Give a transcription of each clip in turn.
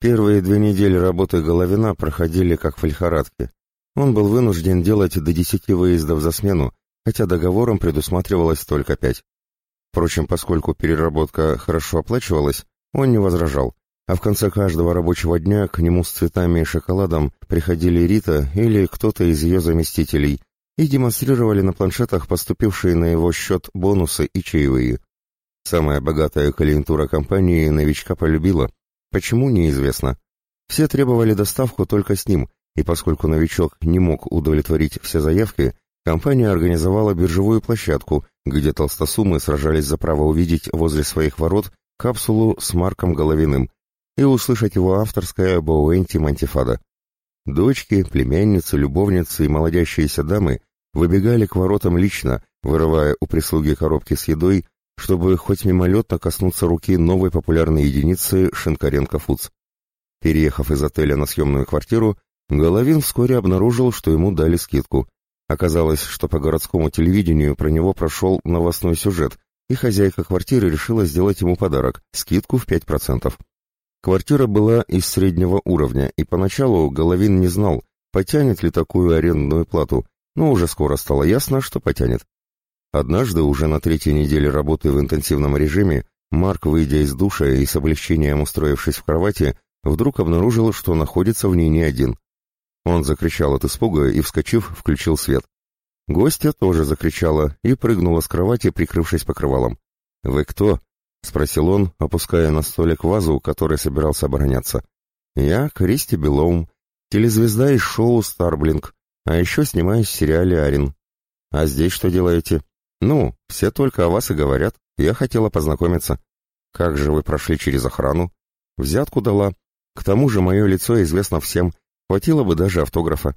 Первые две недели работы Головина проходили как в лихорадке. Он был вынужден делать до десяти выездов за смену, хотя договором предусматривалось только пять. Впрочем, поскольку переработка хорошо оплачивалась, он не возражал, а в конце каждого рабочего дня к нему с цветами и шоколадом приходили Рита или кто-то из ее заместителей и демонстрировали на планшетах поступившие на его счет бонусы и чаевые. Самая богатая клиентура компании новичка полюбила. Почему, неизвестно. Все требовали доставку только с ним, и поскольку новичок не мог удовлетворить все заявки, компания организовала биржевую площадку, где толстосумы сражались за право увидеть возле своих ворот капсулу с Марком Головиным и услышать его авторское Боуэнти Мантифада. Дочки, племянницы, любовницы и молодящиеся дамы выбегали к воротам лично, вырывая у прислуги коробки с едой, чтобы хоть мимолетно коснуться руки новой популярной единицы Шинкаренко Фудс. Переехав из отеля на съемную квартиру, Головин вскоре обнаружил, что ему дали скидку. Оказалось, что по городскому телевидению про него прошел новостной сюжет, и хозяйка квартиры решила сделать ему подарок – скидку в 5%. Квартира была из среднего уровня, и поначалу Головин не знал, потянет ли такую арендную плату, но уже скоро стало ясно, что потянет. Однажды, уже на третьей неделе работы в интенсивном режиме, Марк, выйдя из душа и с облегчением устроившись в кровати, вдруг обнаружил, что находится в ней не один. Он закричал от испуга и, вскочив, включил свет. Гостья тоже закричала и прыгнула с кровати, прикрывшись покрывалом. «Вы кто?» — спросил он, опуская на столик вазу, который собирался обороняться. «Я Кристи Белоум, телезвезда из шоу «Старблинг», а еще снимаюсь в сериале «Арин». А здесь что делаете? Ну, все только о вас и говорят. Я хотела познакомиться. Как же вы прошли через охрану? Взятку дала. К тому же мое лицо известно всем. Хватило бы даже автографа.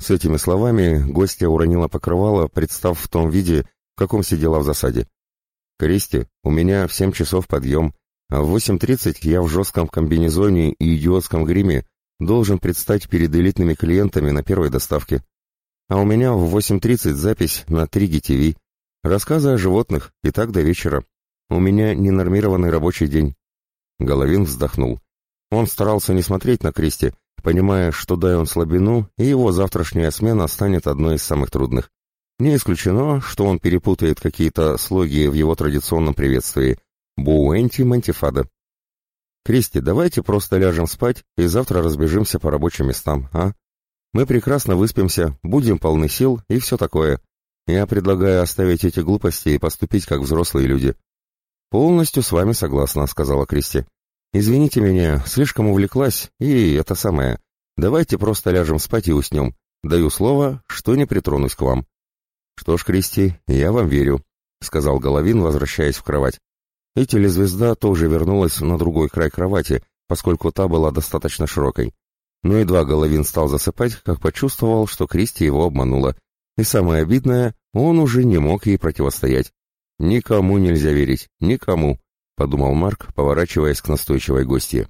С этими словами гостья уронила покрывало, представ в том виде, в каком сидела в засаде. «Кристи, у меня в семь часов подъем, а в восемь тридцать я в жестком комбинезоне и идиотском гриме должен предстать перед элитными клиентами на первой доставке. А у меня в 8.30 запись на 3 ТВ. Рассказы о животных, и так до вечера. У меня ненормированный рабочий день. Головин вздохнул. Он старался не смотреть на Кристи, понимая, что дай он слабину, и его завтрашняя смена станет одной из самых трудных. Не исключено, что он перепутает какие-то слоги в его традиционном приветствии. Буэнти Мантифада. «Кристи, давайте просто ляжем спать и завтра разбежимся по рабочим местам, а? Мы прекрасно выспимся, будем полны сил и все такое. Я предлагаю оставить эти глупости и поступить как взрослые люди». «Полностью с вами согласна», — сказала Кристи. «Извините меня, слишком увлеклась, и это самое. Давайте просто ляжем спать и уснем. Даю слово, что не притронусь к вам». «Что ж, Кристи, я вам верю», — сказал Головин, возвращаясь в кровать. И телезвезда тоже вернулась на другой край кровати, поскольку та была достаточно широкой. Но едва Головин стал засыпать, как почувствовал, что Кристи его обманула. И самое обидное, он уже не мог ей противостоять. «Никому нельзя верить, никому», — подумал Марк, поворачиваясь к настойчивой гостье.